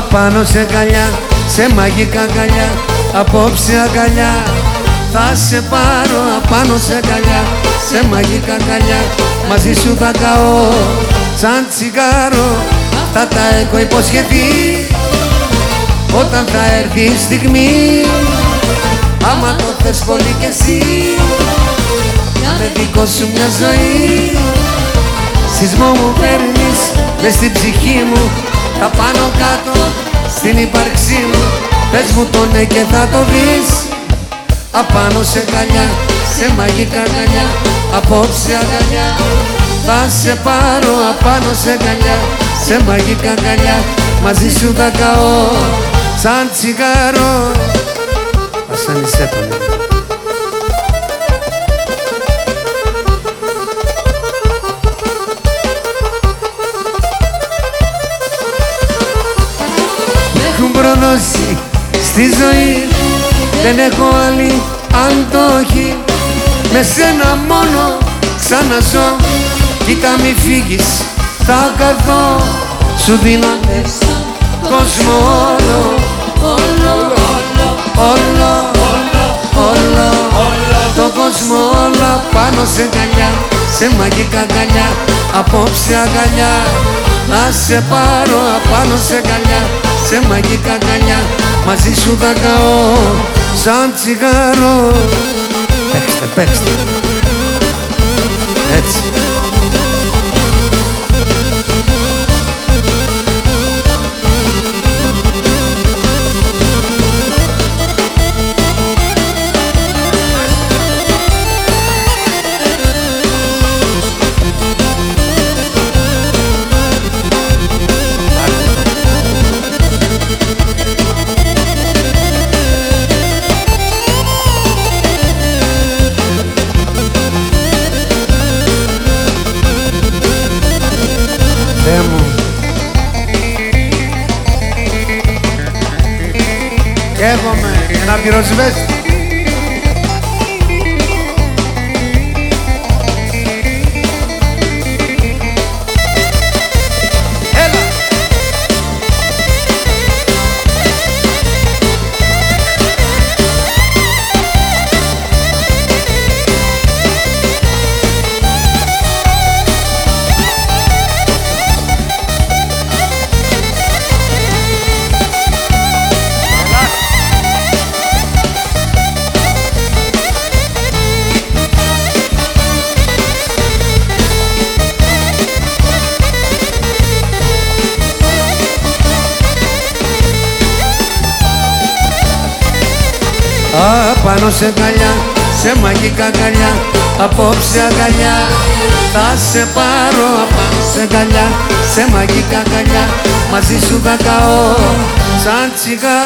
Απάνω σε καλιά, σε μαγικά καλιά Απόψε αγκαλιά. Θα σε πάρω απάνω σε καλιά Σε μαγικά καλιά Μαζί σου θα καώ Σαν τσιγάρο. Αυτά τα έχω υποσχεθεί. Όταν θα έρθει η στιγμή Άμα το θες πολύ κι εσύ Να με δικό σου μια ζωή. Σεισμό μου παίρνεις μες στην ψυχή μου Τα πάνω κάτω στην ύπαρξή μου. Πες μου το ναι και θα το δεις. Απάνω σε καλιά, σε μαγικά καλιά. Απόψε αγκαλιά. Θα σε πάρω απάνω σε καλιά. Σε μαγικά καλιά. Μαζί σου θα καώ Σαν τσιγάρο. Ασανισέ έχουν προδώσει στη ζωή. Δεν έχω άλλη αντόχη Με σένα μόνο ξαναζώ. Κοίτα μη φύγεις θα καθώ Σου δίνω κόσμο όλο. Όλο, όλο, όλο, όλο. Το κόσμο όλο πάνω σε καλιά Σε μαγικά καλιά Απόψε αγκαλιά. Να σε πάρω απάνω σε καλιά Σε μαγικά καλιά Μαζί σου θα καώ Σαν τσιγάρο. Παίξτε, παίξτε Θεέ μου. Καίγομαι ένα πυροσβέστη Απάνω σε καλιά, σε μαγικά καλιά Απόψε αγκαλιά. Θα σε πάρω απάνω σε καλιά Σε μαγικά καλιά Μαζί σου θα καώ Σαν τσιγά